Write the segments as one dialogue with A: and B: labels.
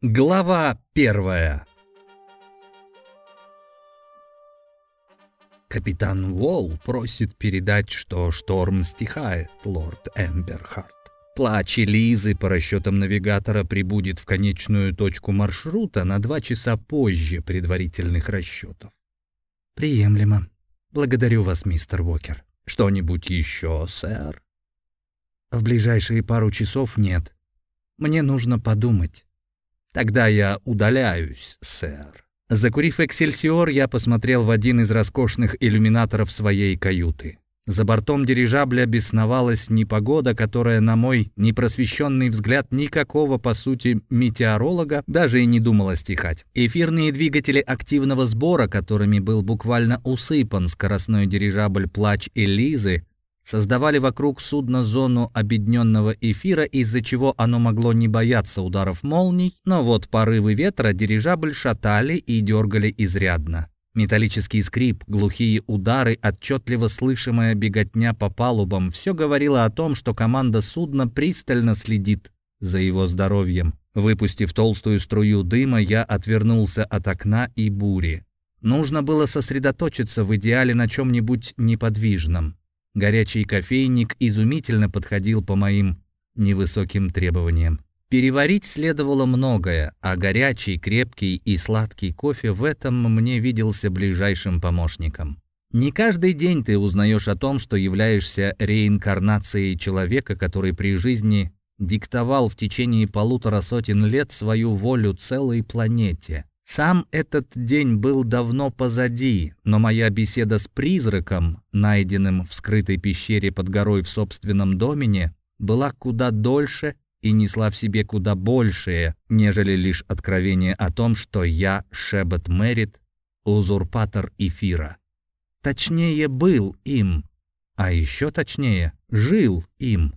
A: Глава первая Капитан Уолл просит передать, что шторм стихает, лорд Эмберхарт. Плач Лизы по расчетам навигатора прибудет в конечную точку маршрута на два часа позже предварительных расчетов. Приемлемо. Благодарю вас, мистер Уокер. Что-нибудь еще, сэр? В ближайшие пару часов нет. Мне нужно подумать. Тогда я удаляюсь, сэр. Закурив «Эксельсиор», я посмотрел в один из роскошных иллюминаторов своей каюты. За бортом дирижабля бесновалась непогода, которая, на мой непросвещенный взгляд, никакого, по сути, метеоролога даже и не думала стихать. Эфирные двигатели активного сбора, которыми был буквально усыпан скоростной дирижабль «Плач Элизы», создавали вокруг судна зону обедненного эфира, из-за чего оно могло не бояться ударов молний, но вот порывы ветра дирижабль шатали и дергали изрядно. Металлический скрип, глухие удары, отчетливо слышимая беготня по палубам — все говорило о том, что команда судна пристально следит за его здоровьем. Выпустив толстую струю дыма, я отвернулся от окна и бури. Нужно было сосредоточиться в идеале на чем-нибудь неподвижном. Горячий кофейник изумительно подходил по моим невысоким требованиям. Переварить следовало многое, а горячий, крепкий и сладкий кофе в этом мне виделся ближайшим помощником. Не каждый день ты узнаешь о том, что являешься реинкарнацией человека, который при жизни диктовал в течение полутора сотен лет свою волю целой планете. Сам этот день был давно позади, но моя беседа с призраком, найденным в скрытой пещере под горой в собственном домене, была куда дольше и несла в себе куда большее, нежели лишь откровение о том, что я Шебет Мерит, узурпатор эфира. Точнее, был им, а еще точнее, жил им.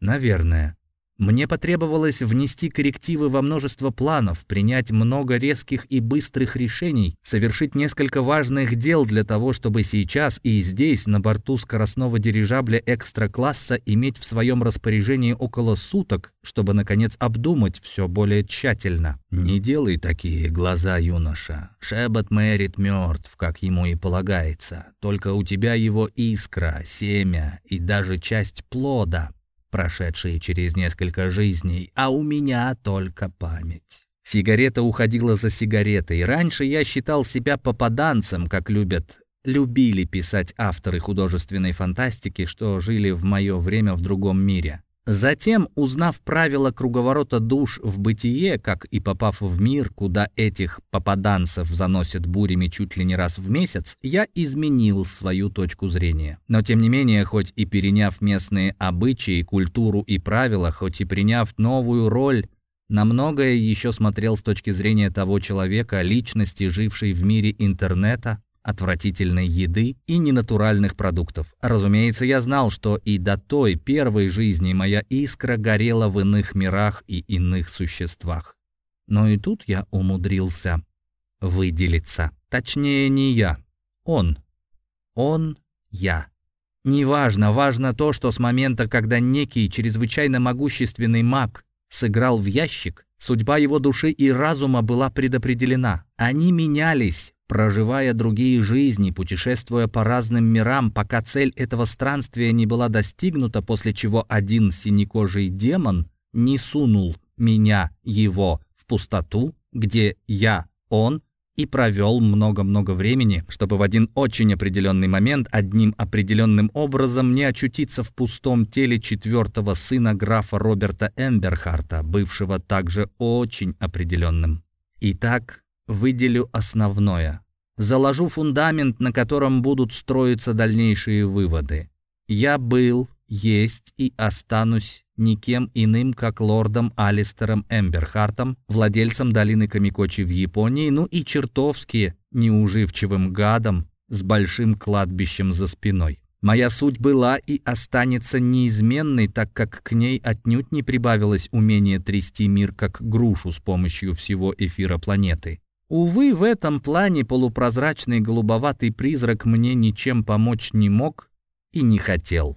A: Наверное. Мне потребовалось внести коррективы во множество планов, принять много резких и быстрых решений, совершить несколько важных дел для того, чтобы сейчас и здесь, на борту скоростного дирижабля экстра-класса, иметь в своем распоряжении около суток, чтобы, наконец, обдумать все более тщательно. «Не делай такие глаза, юноша. Шебот Мэрит мертв, как ему и полагается. Только у тебя его искра, семя и даже часть плода» прошедшие через несколько жизней, а у меня только память. Сигарета уходила за сигаретой. Раньше я считал себя попаданцем, как любят любили писать авторы художественной фантастики, что жили в мое время в другом мире. Затем, узнав правила круговорота душ в бытие, как и попав в мир, куда этих попаданцев заносят бурями чуть ли не раз в месяц, я изменил свою точку зрения. Но тем не менее, хоть и переняв местные обычаи, культуру и правила, хоть и приняв новую роль, на многое еще смотрел с точки зрения того человека, личности, жившей в мире интернета, отвратительной еды и ненатуральных продуктов. Разумеется, я знал, что и до той первой жизни моя искра горела в иных мирах и иных существах. Но и тут я умудрился выделиться. Точнее, не я. Он. Он, я. Неважно, важно то, что с момента, когда некий чрезвычайно могущественный маг сыграл в ящик, судьба его души и разума была предопределена. Они менялись, проживая другие жизни, путешествуя по разным мирам, пока цель этого странствия не была достигнута, после чего один синекожий демон не сунул меня, его, в пустоту, где я, он, и провел много-много времени, чтобы в один очень определенный момент одним определенным образом не очутиться в пустом теле четвертого сына графа Роберта Эмберхарта, бывшего также очень определенным. Итак, выделю основное. Заложу фундамент, на котором будут строиться дальнейшие выводы. Я был, есть и останусь никем иным, как лордом Алистером Эмберхартом, владельцем долины Камикочи в Японии, ну и чертовски неуживчивым гадом с большим кладбищем за спиной. Моя суть была и останется неизменной, так как к ней отнюдь не прибавилось умение трясти мир как грушу с помощью всего эфира планеты. Увы, в этом плане полупрозрачный голубоватый призрак мне ничем помочь не мог и не хотел.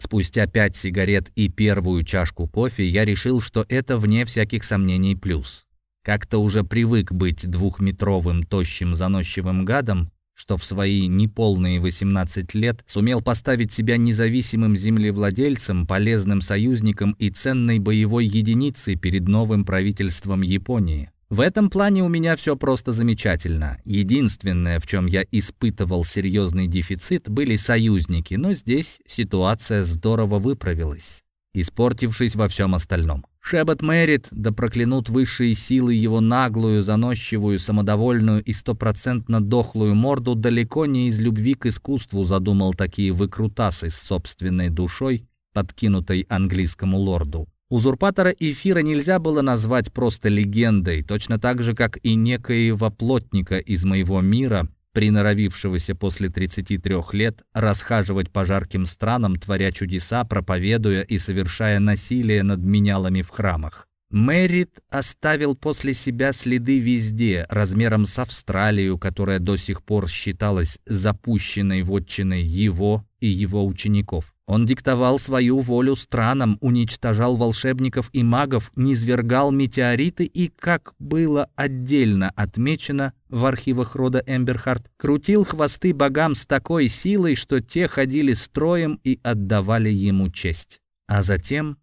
A: Спустя пять сигарет и первую чашку кофе я решил, что это вне всяких сомнений плюс. Как-то уже привык быть двухметровым, тощим, заносчивым гадом, что в свои неполные 18 лет сумел поставить себя независимым землевладельцем, полезным союзником и ценной боевой единицей перед новым правительством Японии. В этом плане у меня все просто замечательно. Единственное, в чем я испытывал серьезный дефицит, были союзники, но здесь ситуация здорово выправилась, испортившись во всем остальном. Шебет Мэрит, да проклянут высшие силы его наглую, заносчивую, самодовольную и стопроцентно дохлую морду, далеко не из любви к искусству задумал такие выкрутасы с собственной душой, подкинутой английскому лорду. Узурпатора Эфира нельзя было назвать просто легендой, точно так же, как и некоего плотника из моего мира, приноровившегося после 33 лет расхаживать по жарким странам, творя чудеса, проповедуя и совершая насилие над менялами в храмах. Мэрит оставил после себя следы везде, размером с Австралию, которая до сих пор считалась запущенной вотчиной его и его учеников. Он диктовал свою волю странам, уничтожал волшебников и магов, низвергал метеориты и, как было отдельно отмечено в архивах рода Эмберхарт, крутил хвосты богам с такой силой, что те ходили строем и отдавали ему честь. А затем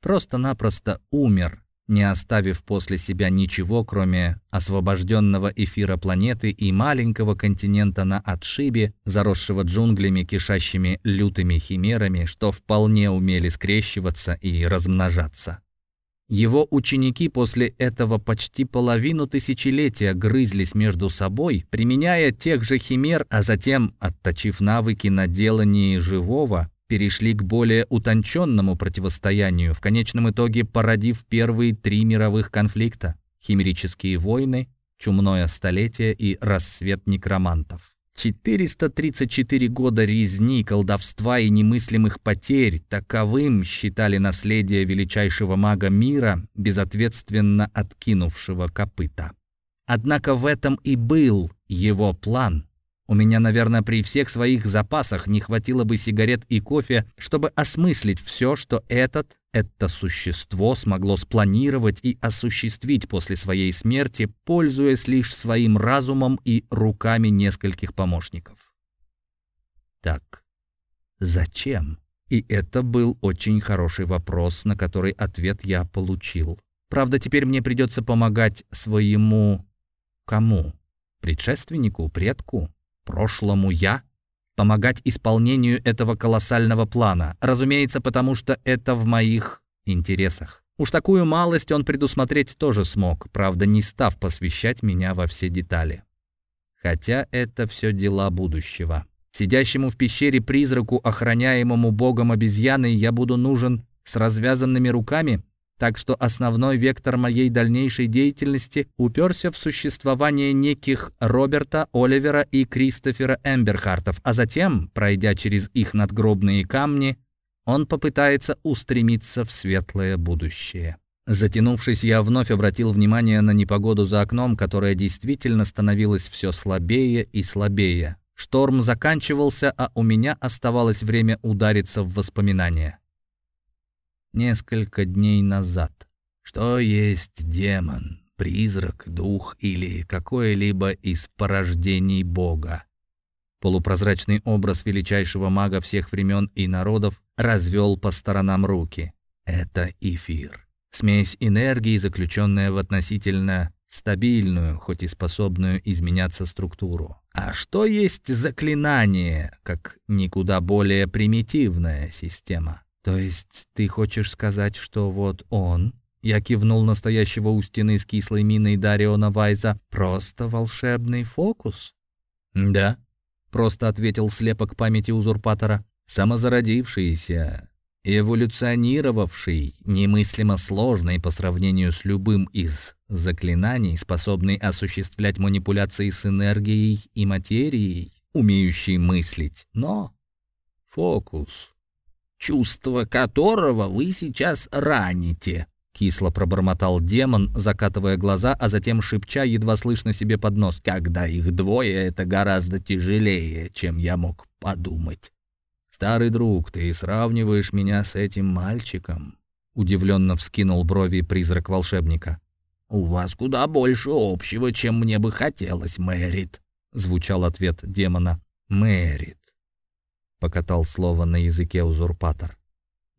A: просто-напросто умер, не оставив после себя ничего, кроме освобожденного эфира планеты и маленького континента на отшибе, заросшего джунглями, кишащими лютыми химерами, что вполне умели скрещиваться и размножаться. Его ученики после этого почти половину тысячелетия грызлись между собой, применяя тех же химер, а затем, отточив навыки на делании живого, перешли к более утонченному противостоянию, в конечном итоге породив первые три мировых конфликта – химерические войны, чумное столетие и рассвет некромантов. 434 года резни, колдовства и немыслимых потерь таковым считали наследие величайшего мага мира, безответственно откинувшего копыта. Однако в этом и был его план – у меня, наверное, при всех своих запасах не хватило бы сигарет и кофе, чтобы осмыслить все, что этот, это существо смогло спланировать и осуществить после своей смерти, пользуясь лишь своим разумом и руками нескольких помощников. Так, зачем? И это был очень хороший вопрос, на который ответ я получил. Правда, теперь мне придется помогать своему... кому? Предшественнику, предку? Прошлому «я» помогать исполнению этого колоссального плана, разумеется, потому что это в моих интересах. Уж такую малость он предусмотреть тоже смог, правда, не став посвящать меня во все детали. Хотя это все дела будущего. Сидящему в пещере призраку, охраняемому богом обезьяны, я буду нужен с развязанными руками, так что основной вектор моей дальнейшей деятельности уперся в существование неких Роберта, Оливера и Кристофера Эмберхартов, а затем, пройдя через их надгробные камни, он попытается устремиться в светлое будущее. Затянувшись, я вновь обратил внимание на непогоду за окном, которая действительно становилась все слабее и слабее. Шторм заканчивался, а у меня оставалось время удариться в воспоминания несколько дней назад. Что есть демон, призрак, дух или какое-либо из порождений Бога? Полупрозрачный образ величайшего мага всех времен и народов развел по сторонам руки. Это эфир. Смесь энергии, заключенная в относительно стабильную, хоть и способную изменяться структуру. А что есть заклинание, как никуда более примитивная система? «То есть ты хочешь сказать, что вот он...» Я кивнул настоящего у стены с кислой миной Дариона Вайза. «Просто волшебный фокус?» «Да», — просто ответил слепок памяти узурпатора. «Самозародившийся, эволюционировавший, немыслимо сложный по сравнению с любым из заклинаний, способный осуществлять манипуляции с энергией и материей, умеющий мыслить, но фокус» чувство которого вы сейчас раните», — кисло пробормотал демон, закатывая глаза, а затем шепча едва слышно себе под нос. «Когда их двое, это гораздо тяжелее, чем я мог подумать». «Старый друг, ты сравниваешь меня с этим мальчиком?» — удивленно вскинул брови призрак волшебника. «У вас куда больше общего, чем мне бы хотелось, Мэрит», — звучал ответ демона. «Мэрит», — покатал слово на языке узурпатор.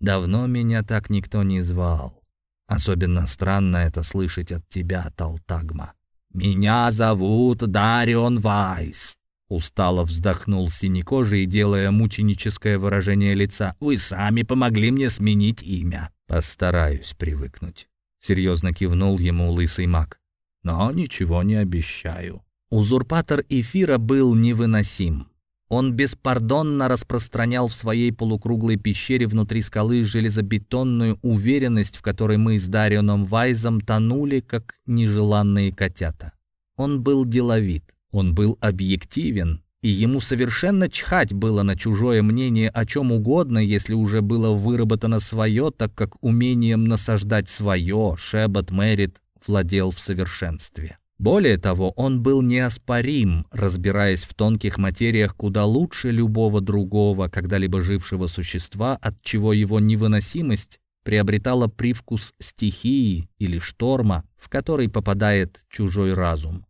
A: «Давно меня так никто не звал. Особенно странно это слышать от тебя, Талтагма». «Меня зовут Дарион Вайс», — устало вздохнул синекожий, делая мученическое выражение лица. «Вы сами помогли мне сменить имя». «Постараюсь привыкнуть». Серьезно кивнул ему лысый маг. «Но ничего не обещаю». Узурпатор эфира был невыносим. Он беспардонно распространял в своей полукруглой пещере внутри скалы железобетонную уверенность, в которой мы с Дарионом Вайзом тонули, как нежеланные котята. Он был деловит, он был объективен, и ему совершенно чхать было на чужое мнение о чем угодно, если уже было выработано свое, так как умением насаждать свое Шебот Мэрит владел в совершенстве. Более того, он был неоспорим, разбираясь в тонких материях куда лучше любого другого, когда-либо жившего существа, от чего его невыносимость приобретала привкус стихии или шторма, в который попадает чужой разум.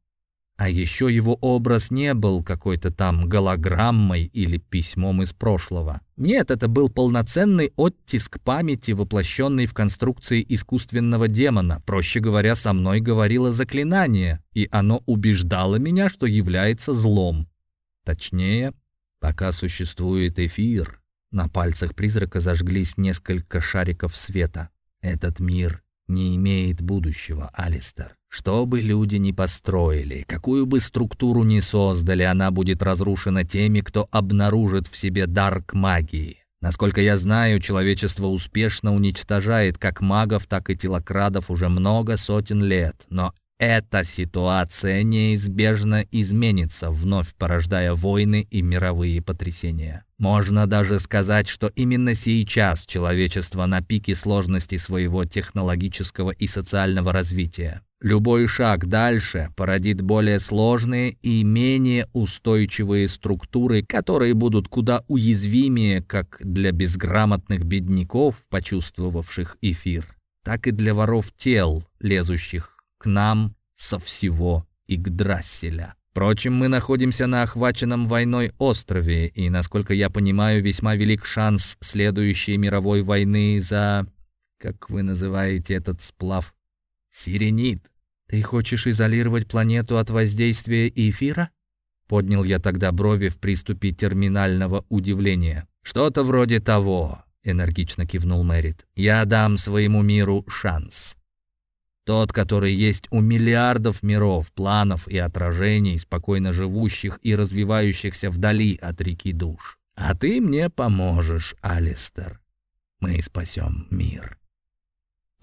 A: А еще его образ не был какой-то там голограммой или письмом из прошлого. Нет, это был полноценный оттиск памяти, воплощенный в конструкции искусственного демона. Проще говоря, со мной говорило заклинание, и оно убеждало меня, что является злом. Точнее, пока существует эфир, на пальцах призрака зажглись несколько шариков света. Этот мир не имеет будущего, Алистер. Что бы люди ни построили, какую бы структуру ни создали, она будет разрушена теми, кто обнаружит в себе дар магии. Насколько я знаю, человечество успешно уничтожает как магов, так и телокрадов уже много сотен лет, но эта ситуация неизбежно изменится, вновь порождая войны и мировые потрясения. Можно даже сказать, что именно сейчас человечество на пике сложности своего технологического и социального развития. Любой шаг дальше породит более сложные и менее устойчивые структуры, которые будут куда уязвимее как для безграмотных бедняков, почувствовавших эфир, так и для воров тел, лезущих к нам со всего Игдрасселя. Впрочем, мы находимся на охваченном войной острове, и, насколько я понимаю, весьма велик шанс следующей мировой войны за... Как вы называете этот сплав? Сиренит. «Ты хочешь изолировать планету от воздействия эфира?» Поднял я тогда брови в приступе терминального удивления. «Что-то вроде того», — энергично кивнул Мэрит. «Я дам своему миру шанс. Тот, который есть у миллиардов миров, планов и отражений, спокойно живущих и развивающихся вдали от реки душ. А ты мне поможешь, Алистер. Мы спасем мир».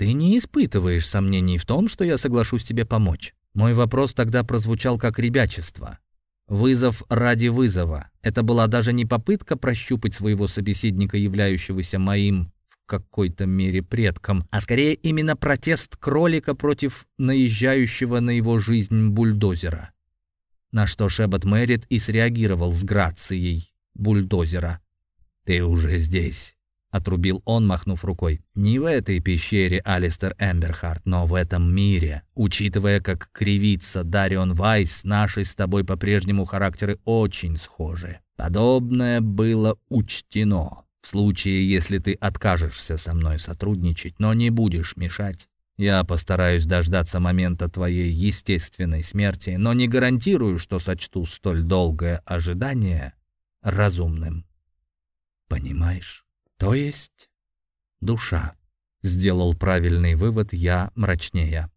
A: Ты не испытываешь сомнений в том, что я соглашусь тебе помочь. Мой вопрос тогда прозвучал как ребячество. Вызов ради вызова. Это была даже не попытка прощупать своего собеседника, являющегося моим в какой-то мере предком, а скорее именно протест кролика против наезжающего на его жизнь бульдозера. На что Шебот Мэрит и среагировал с грацией бульдозера. «Ты уже здесь. — отрубил он, махнув рукой. «Не в этой пещере, Алистер Эмберхарт, но в этом мире. Учитывая, как кривится Дарион Вайс, наши с тобой по-прежнему характеры очень схожи. Подобное было учтено. В случае, если ты откажешься со мной сотрудничать, но не будешь мешать, я постараюсь дождаться момента твоей естественной смерти, но не гарантирую, что сочту столь долгое ожидание разумным. Понимаешь?» То есть душа. Сделал правильный вывод я мрачнее.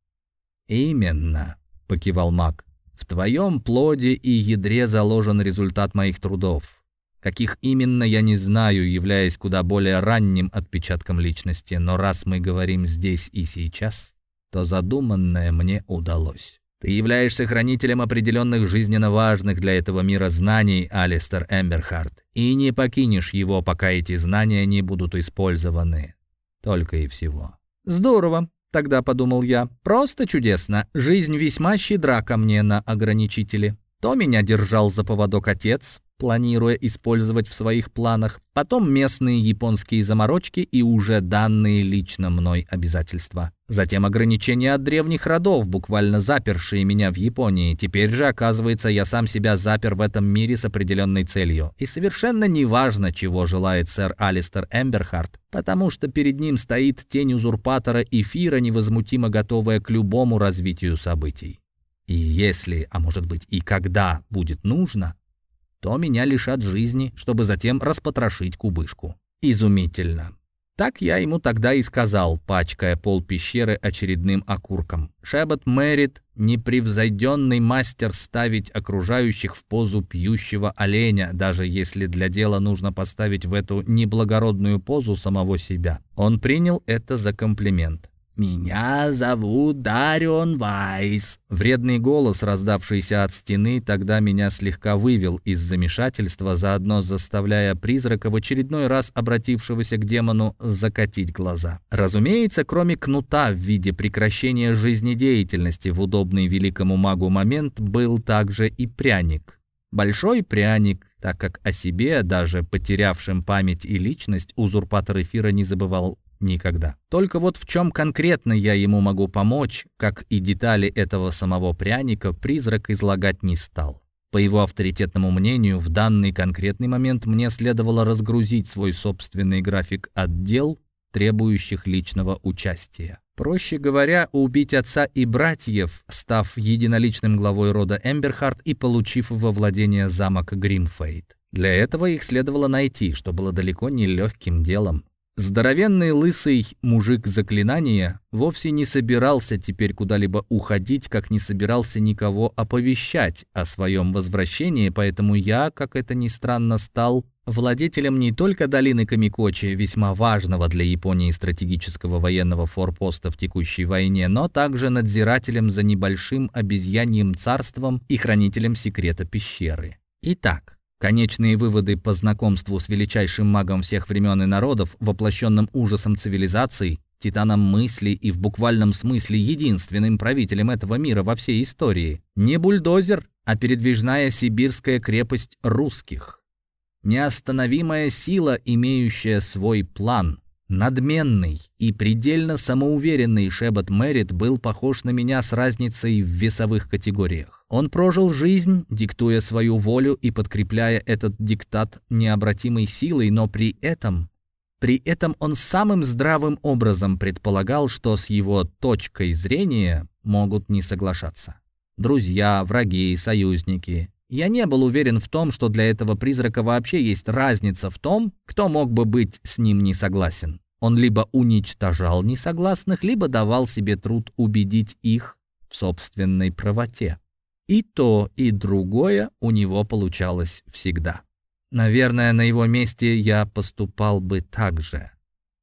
A: Именно, покивал маг. В твоем плоде и ядре заложен результат моих трудов. Каких именно, я не знаю, являясь куда более ранним отпечатком личности, но раз мы говорим здесь и сейчас, то задуманное мне удалось. Ты являешься хранителем определенных жизненно важных для этого мира знаний, Алистер Эмберхарт, и не покинешь его, пока эти знания не будут использованы. Только и всего. Здорово, тогда подумал я. Просто чудесно. Жизнь весьма щедра ко мне на ограничители. То меня держал за поводок отец, планируя использовать в своих планах, потом местные японские заморочки и уже данные лично мной обязательства. Затем ограничения от древних родов, буквально запершие меня в Японии. Теперь же, оказывается, я сам себя запер в этом мире с определенной целью. И совершенно неважно, чего желает сэр Алистер Эмберхарт, потому что перед ним стоит тень узурпатора эфира, невозмутимо готовая к любому развитию событий. И если, а может быть и когда будет нужно, то меня лишат жизни, чтобы затем распотрошить кубышку. Изумительно. Так я ему тогда и сказал, пачкая пол пещеры очередным окурком. Шебет Мэрит — непревзойденный мастер ставить окружающих в позу пьющего оленя, даже если для дела нужно поставить в эту неблагородную позу самого себя. Он принял это за комплимент. «Меня зовут Дарион Вайс». Вредный голос, раздавшийся от стены, тогда меня слегка вывел из замешательства, заодно заставляя призрака в очередной раз обратившегося к демону закатить глаза. Разумеется, кроме кнута в виде прекращения жизнедеятельности в удобный великому магу момент был также и пряник. Большой пряник, так как о себе, даже потерявшим память и личность, узурпатор эфира не забывал никогда. Только вот в чем конкретно я ему могу помочь, как и детали этого самого пряника, призрак излагать не стал. По его авторитетному мнению, в данный конкретный момент мне следовало разгрузить свой собственный график отдел, требующих личного участия. Проще говоря, убить отца и братьев, став единоличным главой рода Эмберхарт и получив во владение замок Гринфейд. Для этого их следовало найти, что было далеко не легким делом. Здоровенный лысый мужик заклинания вовсе не собирался теперь куда-либо уходить, как не собирался никого оповещать о своем возвращении, поэтому я, как это ни странно, стал владетелем не только долины Камикочи, весьма важного для Японии стратегического военного форпоста в текущей войне, но также надзирателем за небольшим обезьяньим царством и хранителем секрета пещеры. Итак, Конечные выводы по знакомству с величайшим магом всех времен и народов, воплощенным ужасом цивилизаций, титаном мысли и в буквальном смысле единственным правителем этого мира во всей истории. Не бульдозер, а передвижная сибирская крепость русских. Неостановимая сила, имеющая свой план, Надменный и предельно самоуверенный Шебот Мэрит был похож на меня с разницей в весовых категориях. Он прожил жизнь, диктуя свою волю и подкрепляя этот диктат необратимой силой, но при этом... При этом он самым здравым образом предполагал, что с его точкой зрения могут не соглашаться. Друзья, враги, союзники. Я не был уверен в том, что для этого призрака вообще есть разница в том, кто мог бы быть с ним не согласен. Он либо уничтожал несогласных, либо давал себе труд убедить их в собственной правоте. И то, и другое у него получалось всегда. Наверное, на его месте я поступал бы так же.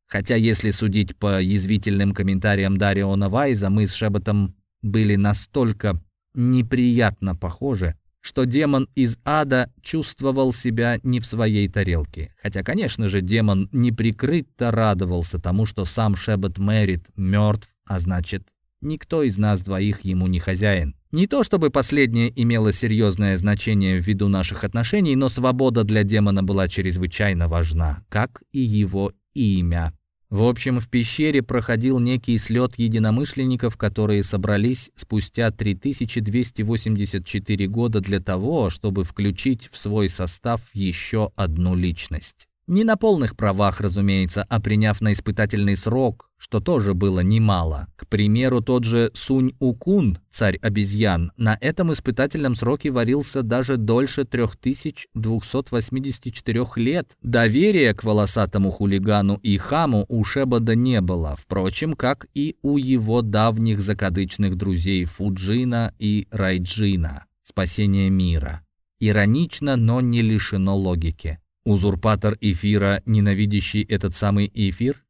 A: Хотя, если судить по язвительным комментариям Дариона Вайза, мы с Шеботом были настолько неприятно похожи, что демон из ада чувствовал себя не в своей тарелке. Хотя, конечно же, демон неприкрыто радовался тому, что сам Шебет Мэрит мертв, а значит, никто из нас двоих ему не хозяин. Не то чтобы последнее имело серьезное значение ввиду наших отношений, но свобода для демона была чрезвычайно важна, как и его имя. В общем, в пещере проходил некий слет единомышленников, которые собрались спустя 3284 года для того, чтобы включить в свой состав еще одну личность. Не на полных правах, разумеется, а приняв на испытательный срок, что тоже было немало. К примеру, тот же Сунь-Укун, царь обезьян, на этом испытательном сроке варился даже дольше 3284 лет. Доверия к волосатому хулигану и хаму у Шебада не было, впрочем, как и у его давних закадычных друзей Фуджина и Райджина. Спасение мира. Иронично, но не лишено логики. Узурпатор эфира, ненавидящий этот самый эфир?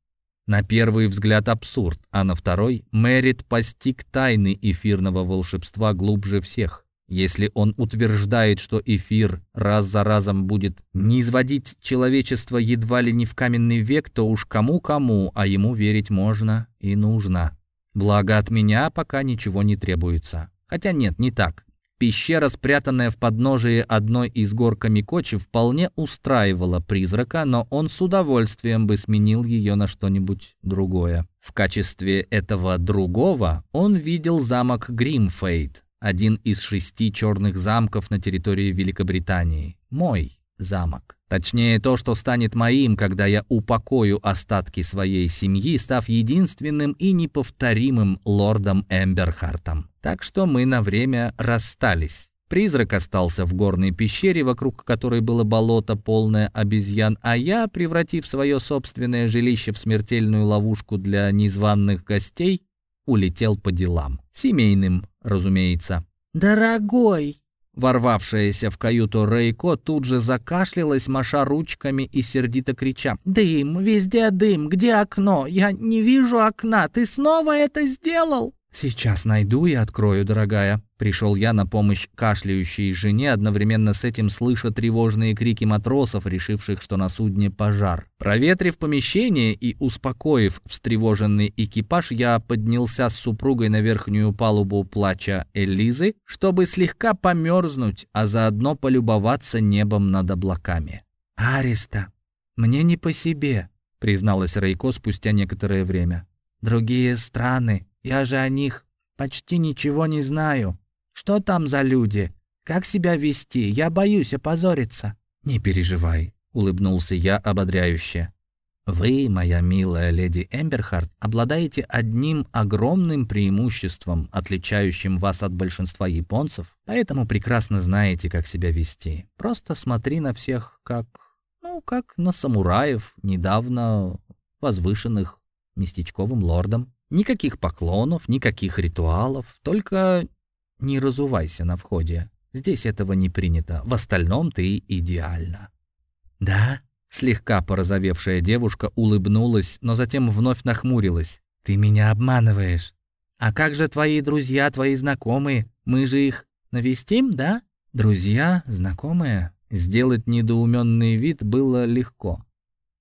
A: На первый взгляд абсурд, а на второй Мэрит постиг тайны эфирного волшебства глубже всех. Если он утверждает, что эфир раз за разом будет низводить человечество едва ли не в каменный век, то уж кому-кому, а ему верить можно и нужно. Благо от меня пока ничего не требуется. Хотя нет, не так. Пещера, спрятанная в подножии одной из гор Камикочи, вполне устраивала призрака, но он с удовольствием бы сменил ее на что-нибудь другое. В качестве этого другого он видел замок Гримфейд, один из шести черных замков на территории Великобритании. Мой замок. Точнее, то, что станет моим, когда я упокою остатки своей семьи, став единственным и неповторимым лордом Эмберхартом. Так что мы на время расстались. Призрак остался в горной пещере, вокруг которой было болото, полное обезьян, а я, превратив свое собственное жилище в смертельную ловушку для незваных гостей, улетел по делам. Семейным, разумеется.
B: «Дорогой!»
A: Ворвавшаяся в каюту Рейко тут же закашлялась, маша ручками и сердито крича.
B: «Дым! Везде дым! Где окно? Я не вижу окна! Ты снова это сделал?»
A: «Сейчас найду и открою, дорогая». Пришел я на помощь кашляющей жене, одновременно с этим слыша тревожные крики матросов, решивших, что на судне пожар. Проветрив помещение и успокоив встревоженный экипаж, я поднялся с супругой на верхнюю палубу плача Элизы, чтобы слегка померзнуть, а заодно полюбоваться небом над облаками.
B: «Ариста, мне не по себе», — призналась Рейко спустя некоторое время. «Другие страны, я же о них почти ничего не знаю. Что там за люди? Как себя вести? Я боюсь опозориться».
A: «Не переживай», — улыбнулся я ободряюще. «Вы, моя милая леди Эмберхарт, обладаете одним огромным преимуществом, отличающим вас от большинства японцев, поэтому прекрасно знаете, как себя вести. Просто смотри на всех как... ну, как на самураев, недавно возвышенных местечковым лордом. Никаких поклонов, никаких ритуалов, только не разувайся на входе. Здесь этого не принято, в остальном ты идеальна».
B: «Да?»
A: Слегка порозовевшая девушка улыбнулась, но затем вновь нахмурилась.
B: «Ты меня обманываешь. А как же твои друзья, твои знакомые? Мы же их навестим, да?»
A: «Друзья, знакомые?» Сделать недоуменный вид было легко.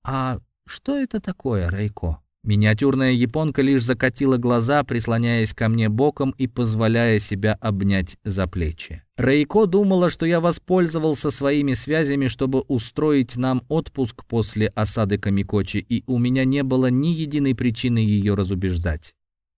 B: «А что это такое, Райко?»
A: Миниатюрная японка лишь закатила глаза, прислоняясь ко мне боком и позволяя себя обнять за плечи. Рейко думала, что я воспользовался своими связями, чтобы устроить нам отпуск после осады Камикочи, и у меня не было ни единой причины ее разубеждать.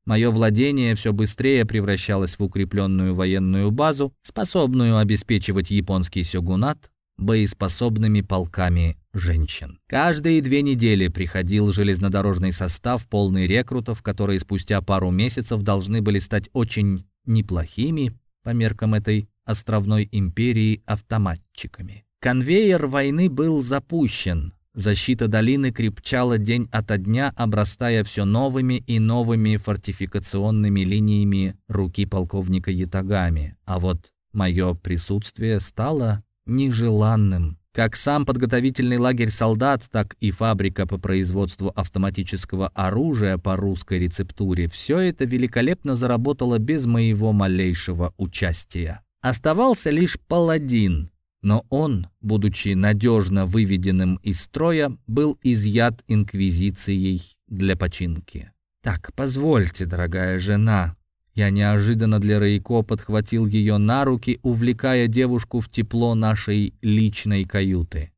A: Мое владение все быстрее превращалось в укрепленную военную базу, способную обеспечивать японский сёгунат боеспособными полками женщин. Каждые две недели приходил железнодорожный состав, полный рекрутов, которые спустя пару месяцев должны были стать очень неплохими, по меркам этой островной империи, автоматчиками. Конвейер войны был запущен. Защита долины крепчала день ото дня, обрастая все новыми и новыми фортификационными линиями руки полковника Ятагами. А вот мое присутствие стало нежеланным. Как сам подготовительный лагерь солдат, так и фабрика по производству автоматического оружия по русской рецептуре, все это великолепно заработало без моего малейшего участия. Оставался лишь паладин, но он, будучи надежно выведенным из строя, был изъят инквизицией для починки. «Так, позвольте, дорогая жена», я неожиданно для Рейко подхватил ее на руки, увлекая девушку в тепло нашей личной каюты.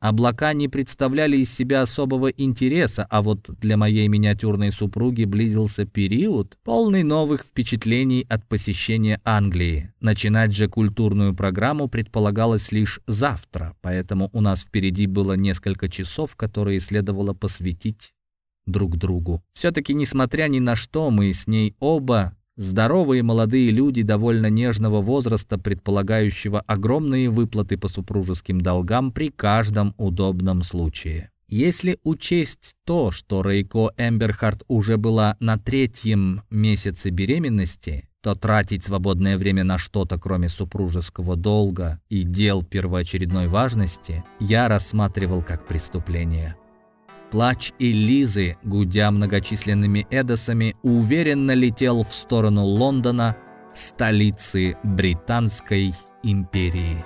A: Облака не представляли из себя особого интереса, а вот для моей миниатюрной супруги близился период, полный новых впечатлений от посещения Англии. Начинать же культурную программу предполагалось лишь завтра, поэтому у нас впереди было несколько часов, которые следовало посвятить друг другу. Все-таки, несмотря ни на что, мы с ней оба Здоровые молодые люди довольно нежного возраста, предполагающего огромные выплаты по супружеским долгам при каждом удобном случае. Если учесть то, что Рейко Эмберхарт уже была на третьем месяце беременности, то тратить свободное время на что-то, кроме супружеского долга и дел первоочередной важности, я рассматривал как преступление. Плач и Лизы, гудя многочисленными эдосами, уверенно летел в сторону Лондона, столицы Британской империи.